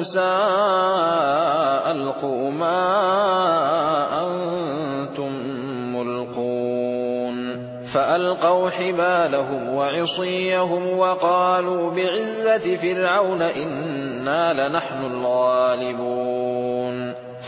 موسى ألقوا ما أنتم ملقون فألقوا حبالهم وعصيهم وقالوا بعزة فرعون إنا لنحن الغالبون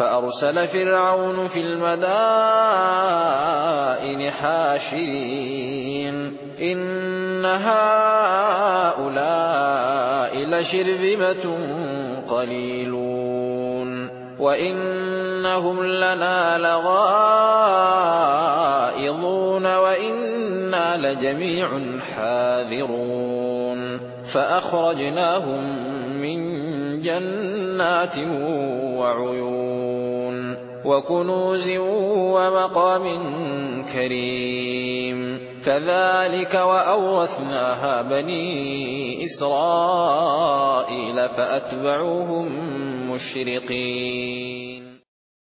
فأرسل فرعون في المدائن حاشرين. إن هؤلاء لشرذمة قليلون. وإنهم لنا لغائظون. وإنا لجميع حاذرون. فأخرجناهم من جنات وعيون. وكنوز ومقام كريم. كذلك وأورثناها بني إسرائيل فأتبعوهم مشرقين.